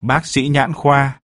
Bác sĩ nhãn khoa.